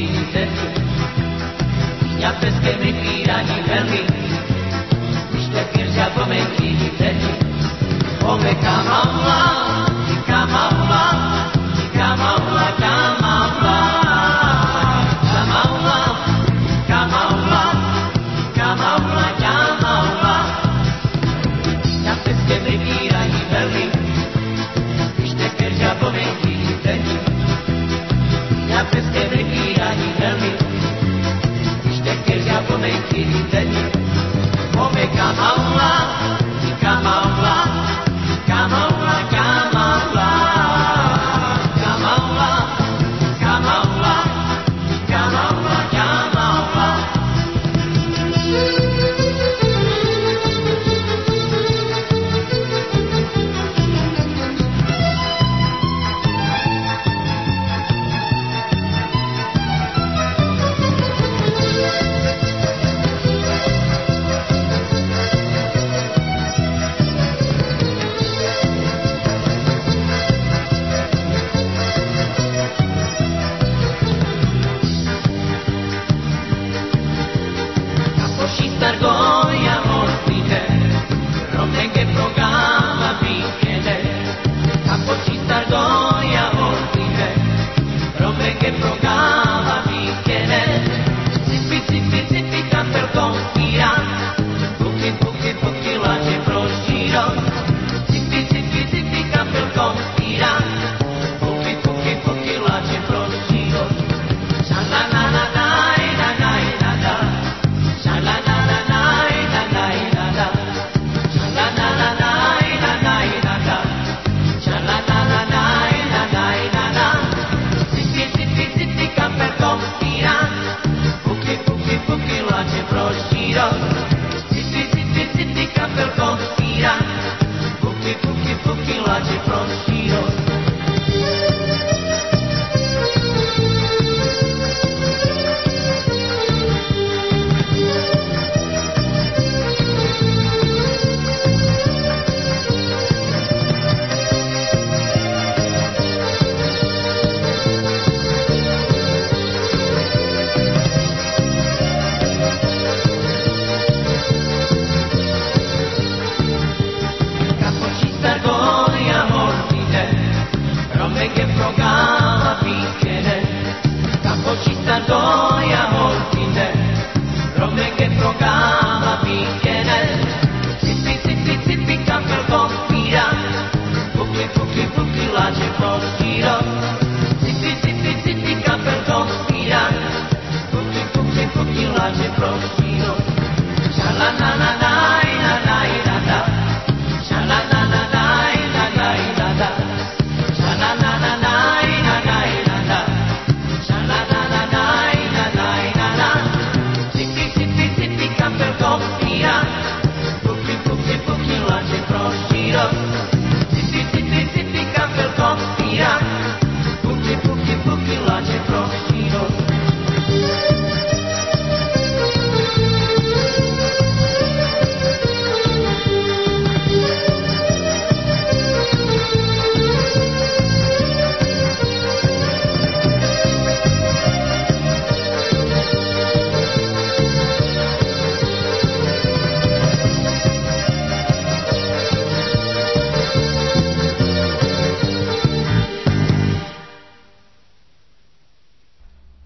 Ήρθες πες και με πήραν οι Βέρνοι Είστε πήρσε από με κοίτες Ο με καμαβλά, η καμαβλά, πες καμαβλά, καμαβλά. Καμαβλά, καμαβλά, καμαβλά, και με πήραν με κοίτες Νιώθες και Daddy, Targo y amor, dije, rompen que provoca. Wychylacie prostki od rogar.